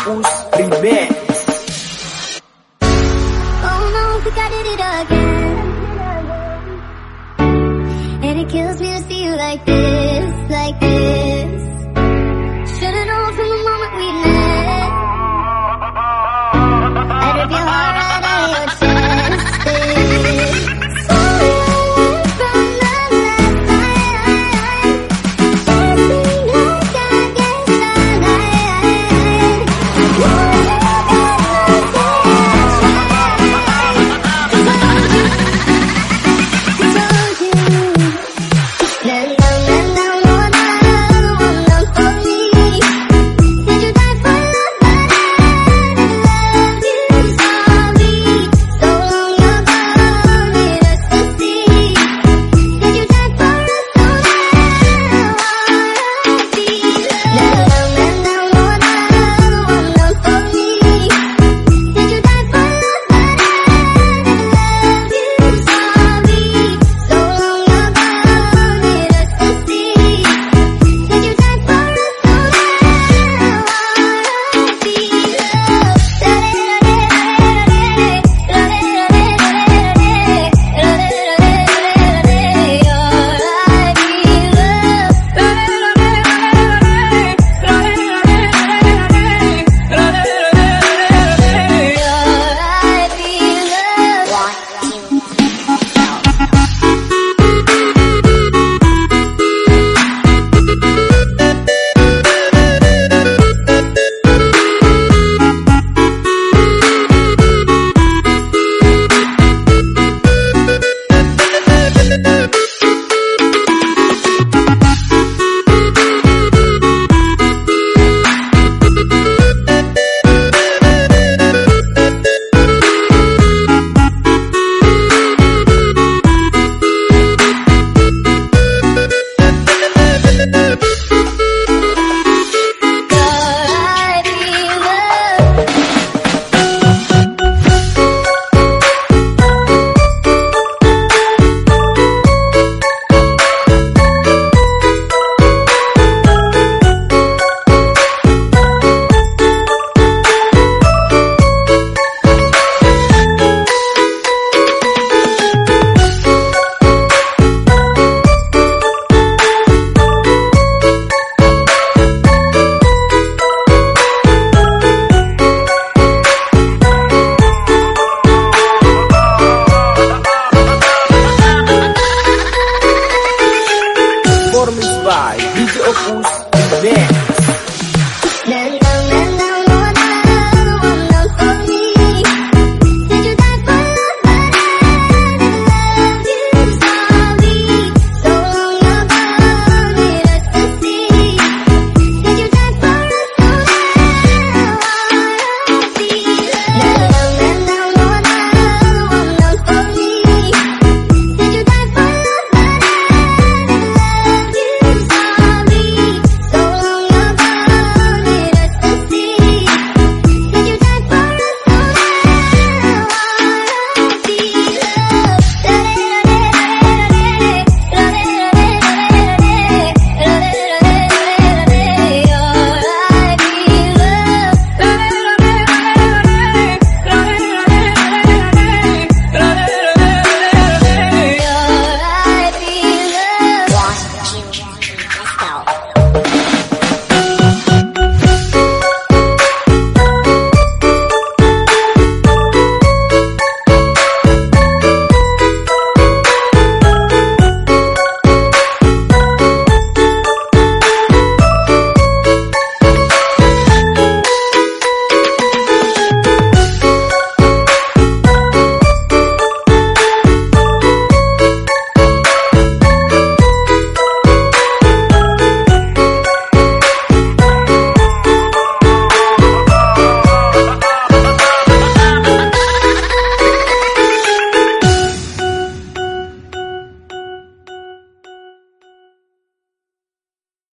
Campus Remix. Oh no, we I did it again. And it kills me to see you like this.